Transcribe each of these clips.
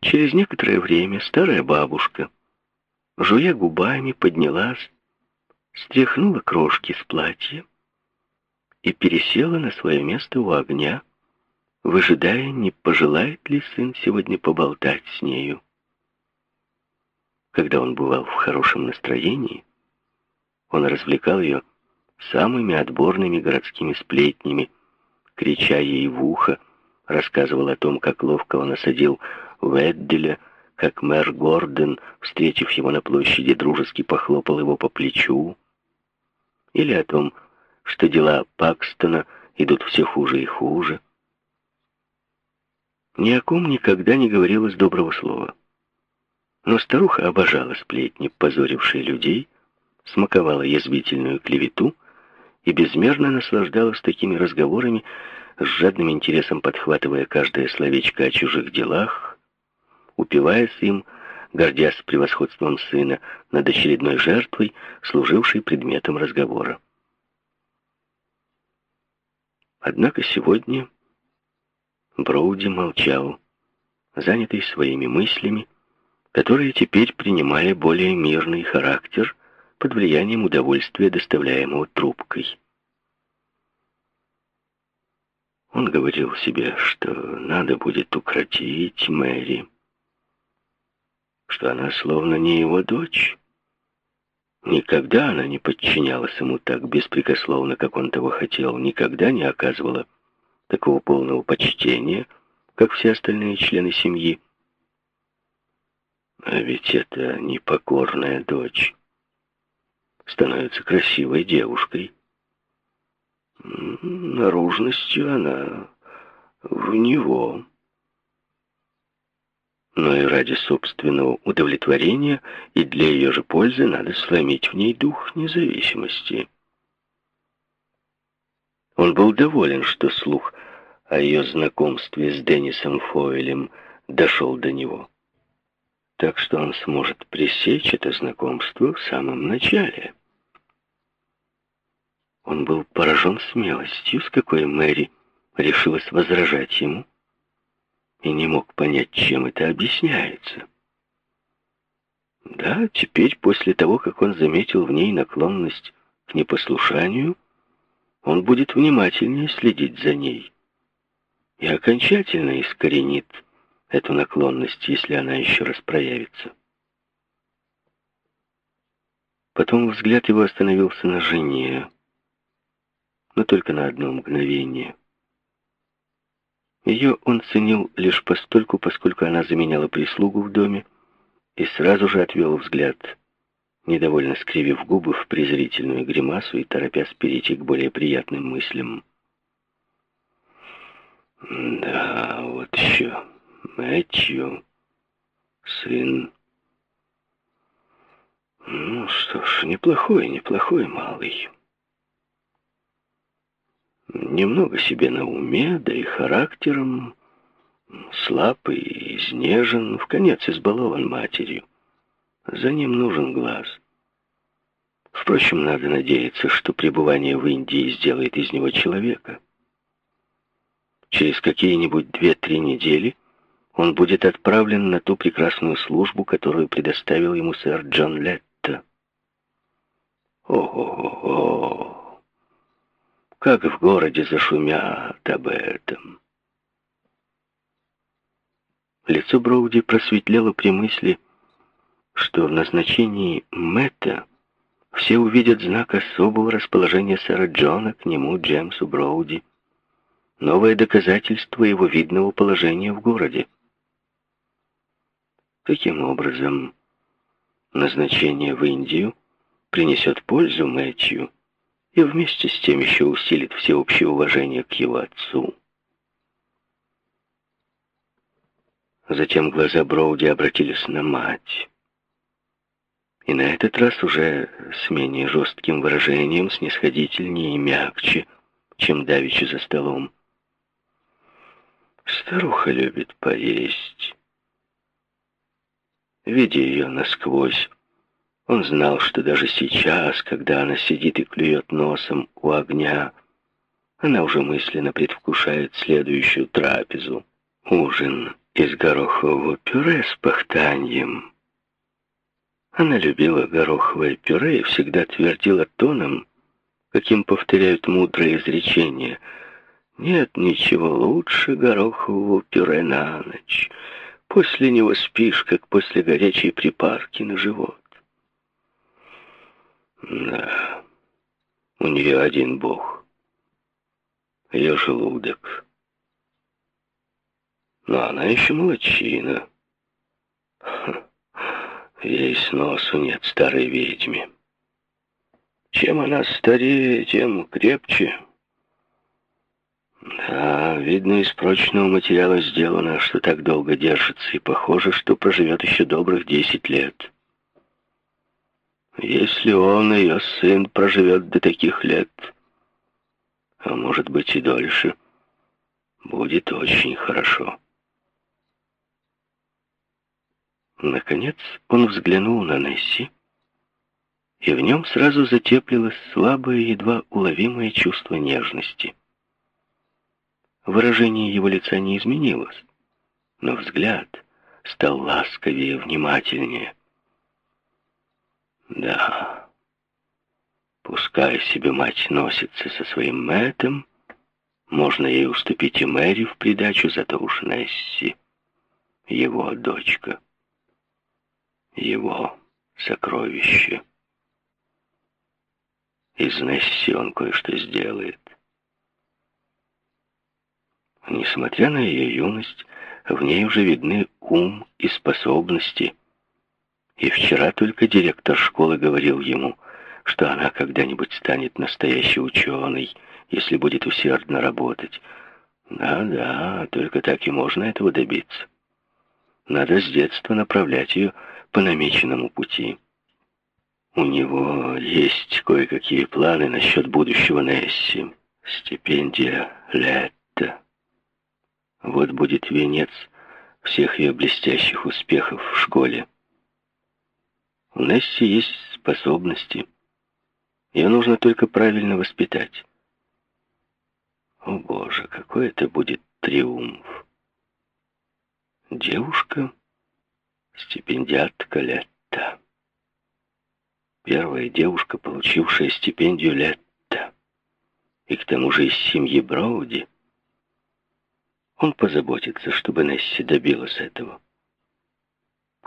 Через некоторое время старая бабушка, жуя губами, поднялась, стряхнула крошки с платья и пересела на свое место у огня, выжидая, не пожелает ли сын сегодня поболтать с нею. Когда он бывал в хорошем настроении, он развлекал ее самыми отборными городскими сплетнями, крича ей в ухо, рассказывал о том, как ловко он осадил Ведделя, как мэр Гордон, встретив его на площади, дружески похлопал его по плечу, или о том, что дела Пакстона идут все хуже и хуже. Ни о ком никогда не говорилось доброго слова. Но старуха обожала сплетни, позорившие людей, смаковала язвительную клевету и безмерно наслаждалась такими разговорами, с жадным интересом подхватывая каждое словечко о чужих делах, упиваясь им, гордясь превосходством сына над очередной жертвой, служившей предметом разговора. Однако сегодня Броуди молчал, занятый своими мыслями, которые теперь принимали более мирный характер под влиянием удовольствия, доставляемого трубкой. Он говорил себе, что надо будет укротить Мэри, что она словно не его дочь. Никогда она не подчинялась ему так беспрекословно, как он того хотел, никогда не оказывала такого полного почтения, как все остальные члены семьи. А ведь это непокорная дочь становится красивой девушкой. Наружностью она в него но и ради собственного удовлетворения и для ее же пользы надо сломить в ней дух независимости. Он был доволен, что слух о ее знакомстве с Деннисом Фойлем дошел до него. Так что он сможет пресечь это знакомство в самом начале. Он был поражен смелостью, с какой Мэри решилась возражать ему и не мог понять, чем это объясняется. Да, теперь, после того, как он заметил в ней наклонность к непослушанию, он будет внимательнее следить за ней и окончательно искоренит эту наклонность, если она еще раз проявится. Потом взгляд его остановился на жене, но только на одно мгновение — ее он ценил лишь постольку, поскольку она заменяла прислугу в доме, и сразу же отвел взгляд, недовольно скривив губы в презрительную гримасу и торопясь перейти к более приятным мыслям. «Да, вот еще, Мэтью, сын. Ну что ж, неплохой, неплохой малый». Немного себе на уме, да и характером, слаб и изнежен, в конец избалован матерью. За ним нужен глаз. Впрочем, надо надеяться, что пребывание в Индии сделает из него человека. Через какие-нибудь две-три недели он будет отправлен на ту прекрасную службу, которую предоставил ему сэр Джон Летто. Ого-го! Как в городе зашумят об этом. Лицо Броуди просветлело при мысли, что в назначении Мэтта все увидят знак особого расположения сэра Джона к нему, Джемсу Броуди, новое доказательство его видного положения в городе. Таким образом, назначение в Индию принесет пользу Мэтью, и вместе с тем еще усилит всеобщее уважение к его отцу. Затем глаза Броуди обратились на мать. И на этот раз уже с менее жестким выражением, снисходительнее и мягче, чем давеча за столом. Старуха любит поесть. Видя ее насквозь, он знал, что даже сейчас, когда она сидит и клюет носом у огня, она уже мысленно предвкушает следующую трапезу. Ужин из горохового пюре с пахтаньем. Она любила гороховое пюре и всегда твердила тоном, каким повторяют мудрые изречения. Нет ничего лучше горохового пюре на ночь. После него спишь, как после горячей припарки на живот. Да, у нее один бог. Ее желудок. Но она еще молодчина. Ей сносу нет старой ведьме. Чем она старее, тем крепче. Да, видно, из прочного материала сделано, что так долго держится, и похоже, что проживет еще добрых десять лет. Если он, ее сын, проживет до таких лет, а может быть и дольше, будет очень хорошо. Наконец он взглянул на Несси, и в нем сразу затеплилось слабое, едва уловимое чувство нежности. Выражение его лица не изменилось, но взгляд стал ласковее, внимательнее. Да, пускай себе мать носится со своим Мэттом, можно ей уступить и Мэри в придачу, зато уж Несси, его дочка, его сокровище. Из Несси он кое-что сделает. Несмотря на ее юность, в ней уже видны ум и способности. И вчера только директор школы говорил ему, что она когда-нибудь станет настоящей ученой, если будет усердно работать. Да-да, только так и можно этого добиться. Надо с детства направлять ее по намеченному пути. У него есть кое-какие планы насчет будущего Несси. Стипендия Летта. Вот будет венец всех ее блестящих успехов в школе. У Несси есть способности. Ее нужно только правильно воспитать. О, Боже, какой это будет триумф! Девушка, стипендиатка Летта. Первая девушка, получившая стипендию Летта. И к тому же из семьи Броуди — он позаботится, чтобы Несси добилась этого.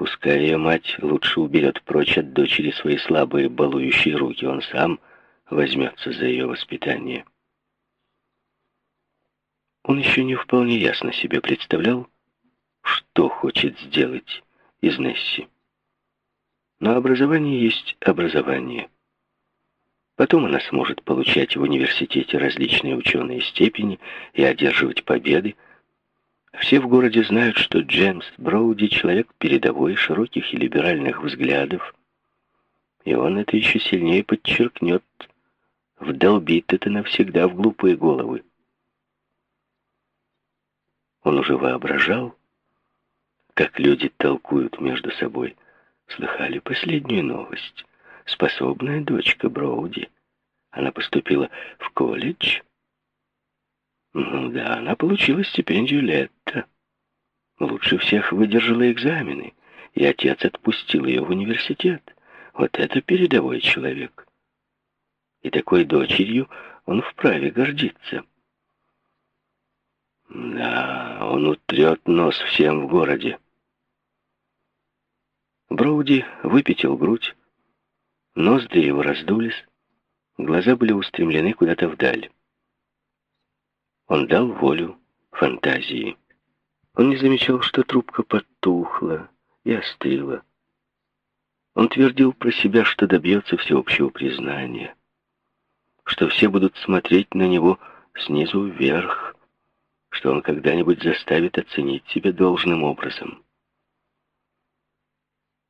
Пускай ее мать лучше уберет прочь от дочери свои слабые балующие руки, он сам возьмется за ее воспитание. Он еще не вполне ясно себе представлял, что хочет сделать из Несси. Но образование есть образование. Потом она сможет получать в университете различные ученые степени и одерживать победы, все в городе знают, что Джеймс Броуди — человек передовой, широких и либеральных взглядов. И он это еще сильнее подчеркнет, вдолбит это навсегда в глупые головы. Он уже воображал, как люди толкуют между собой. Слыхали последнюю новость? Способная дочка Броуди. Она поступила в колледж, да, она получила стипендию Летта. Лучше всех выдержала экзамены, и отец отпустил ее в университет. Вот это передовой человек. И такой дочерью он вправе гордиться. Да, он утрет нос всем в городе. Броуди выпятил грудь, ноздри его раздулись, глаза были устремлены куда-то вдаль. Он дал волю фантазии. Он не замечал, что трубка потухла и остыла. Он твердил про себя, что добьется всеобщего признания, что все будут смотреть на него снизу вверх, что он когда-нибудь заставит оценить себя должным образом.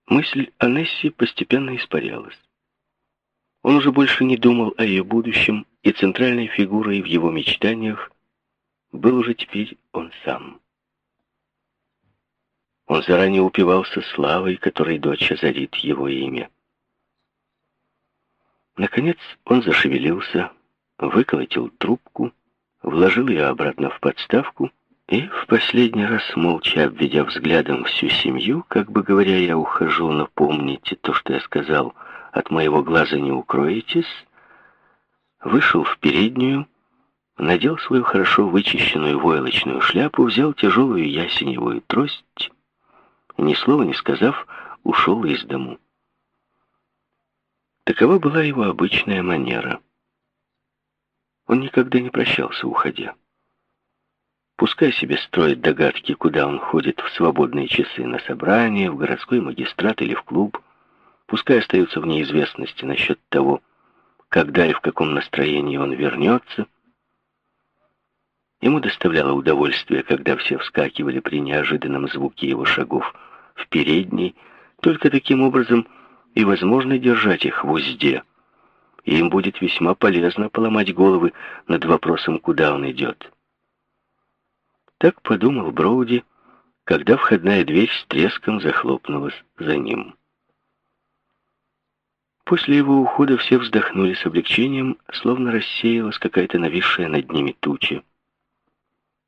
Мысль о Несси постепенно испарялась. Он уже больше не думал о ее будущем, и центральной фигурой в его мечтаниях был уже теперь он сам. Он заранее упивался славой, которой дочь озарит его имя. Наконец он зашевелился, выколотил трубку, вложил ее обратно в подставку И в последний раз, молча обведя взглядом всю семью, как бы говоря, я ухожу, но помните то, что я сказал, от моего глаза не укроетесь, вышел в переднюю, надел свою хорошо вычищенную войлочную шляпу, взял тяжелую ясеневую трость и, ни слова не сказав, ушел из дому. Такова была его обычная манера. Он никогда не прощался, уходя. Пускай себе строит догадки, куда он ходит в свободные часы, на собрание, в городской магистрат или в клуб. Пускай остаются в неизвестности насчет того, когда и в каком настроении он вернется. Ему доставляло удовольствие, когда все вскакивали при неожиданном звуке его шагов в передней, только таким образом и возможно держать их в узде. И им будет весьма полезно поломать головы над вопросом, куда он идет. Так подумал Броуди, когда входная дверь с треском захлопнулась за ним. После его ухода все вздохнули с облегчением, словно рассеялась какая-то нависшая над ними туча.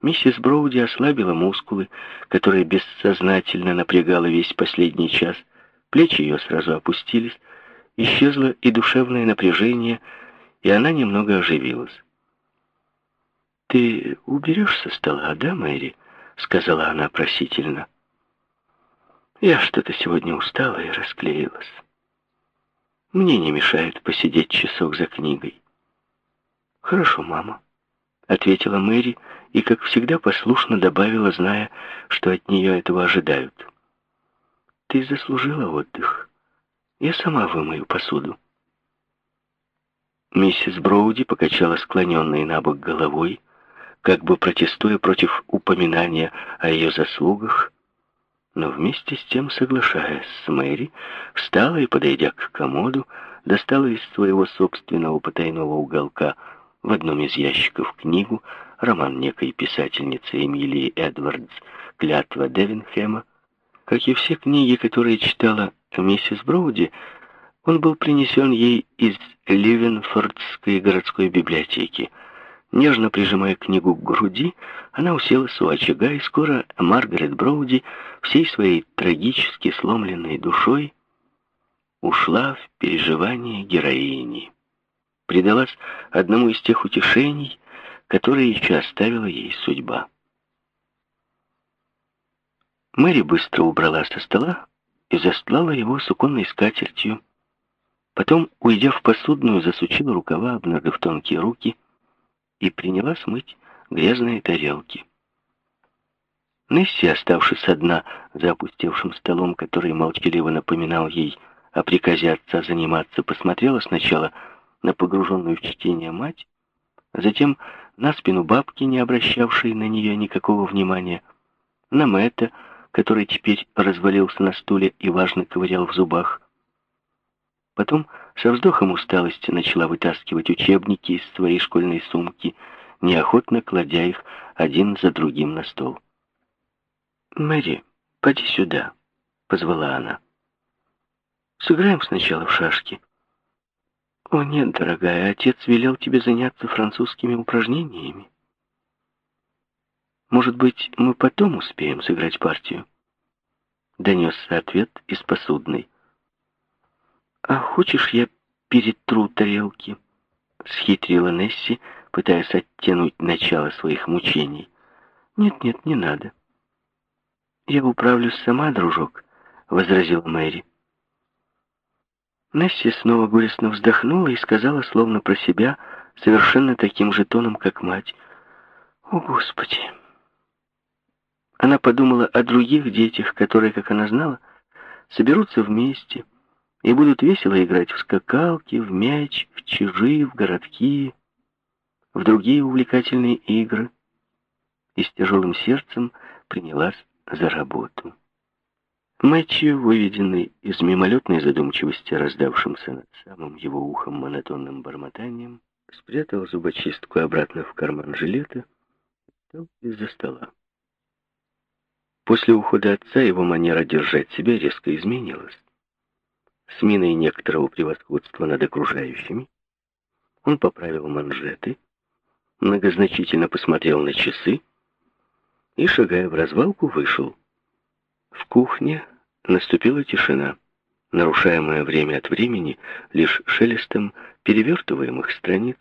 Миссис Броуди ослабила мускулы, которые бессознательно напрягала весь последний час. Плечи ее сразу опустились, исчезло и душевное напряжение, и она немного оживилась. «Ты уберешь со стола, да, Мэри?» — сказала она просительно. «Я что-то сегодня устала и расклеилась. Мне не мешает посидеть часок за книгой». «Хорошо, мама», — ответила Мэри и, как всегда, послушно добавила, зная, что от нее этого ожидают. «Ты заслужила отдых. Я сама вымою посуду». Миссис Броуди покачала склоненной на бок головой, как бы протестуя против упоминания о ее заслугах, но вместе с тем, соглашаясь с Мэри, встала и, подойдя к комоду, достала из своего собственного потайного уголка в одном из ящиков книгу, роман некой писательницы Эмилии Эдвардс «Клятва Девинхема». Как и все книги, которые читала миссис Броуди, он был принесен ей из Ливенфордской городской библиотеки – Нежно прижимая книгу к груди, она уселась у очага, и скоро Маргарет Броуди всей своей трагически сломленной душой ушла в переживание героини. Предалась одному из тех утешений, которые еще оставила ей судьба. Мэри быстро убрала со стола и застлала его суконной скатертью. Потом, уйдя в посудную, засучила рукава, обнажив тонкие руки, и принялась мыть грязные тарелки. Несси, оставшись одна за опустевшим столом, который молчаливо напоминал ей о приказе отца заниматься, посмотрела сначала на погруженную в чтение мать, затем на спину бабки, не обращавшей на нее никакого внимания, на Мэтта, который теперь развалился на стуле и важно ковырял в зубах. Потом со вздохом усталости начала вытаскивать учебники из своей школьной сумки, неохотно кладя их один за другим на стол. «Мэри, поди сюда», — позвала она. «Сыграем сначала в шашки». «О нет, дорогая, отец велел тебе заняться французскими упражнениями. Может быть, мы потом успеем сыграть партию?» Донесся ответ из посудной. «А хочешь, я перетру тарелки?» — схитрила Несси, пытаясь оттянуть начало своих мучений. «Нет-нет, не надо». «Я управлюсь сама, дружок», — возразила Мэри. Несси снова горестно вздохнула и сказала, словно про себя, совершенно таким же тоном, как мать. «О, Господи!» Она подумала о других детях, которые, как она знала, соберутся вместе, и будут весело играть в скакалки, в мяч, в чижи, в городки, в другие увлекательные игры, и с тяжелым сердцем принялась за работу. Мэтью, выведенный из мимолетной задумчивости, раздавшимся над самым его ухом монотонным бормотанием, спрятал зубочистку обратно в карман жилета и встал из-за стола. После ухода отца его манера держать себя резко изменилась с миной некоторого превосходства над окружающими. Он поправил манжеты, многозначительно посмотрел на часы и, шагая в развалку, вышел. В кухне наступила тишина, нарушаемая время от времени лишь шелестом перевертываемых страниц,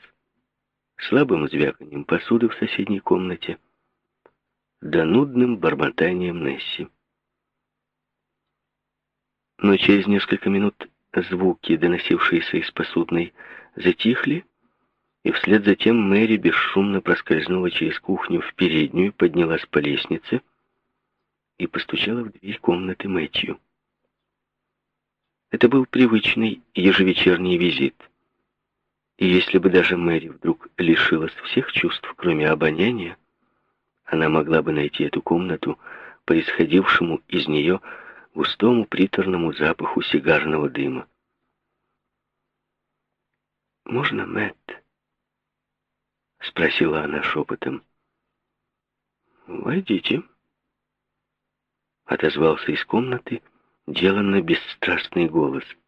слабым звяканием посуды в соседней комнате, да нудным бормотанием Несси. Но через несколько минут звуки, доносившиеся из посудной, затихли, и вслед за тем Мэри бесшумно проскользнула через кухню в переднюю, поднялась по лестнице и постучала в дверь комнаты Мэтью. Это был привычный ежевечерний визит. И если бы даже Мэри вдруг лишилась всех чувств, кроме обоняния, она могла бы найти эту комнату по исходившему из нее густому приторному запаху сигарного дыма. «Можно, Мэтт?» — спросила она шепотом. «Войдите», — отозвался из комнаты деланно бесстрастный голос —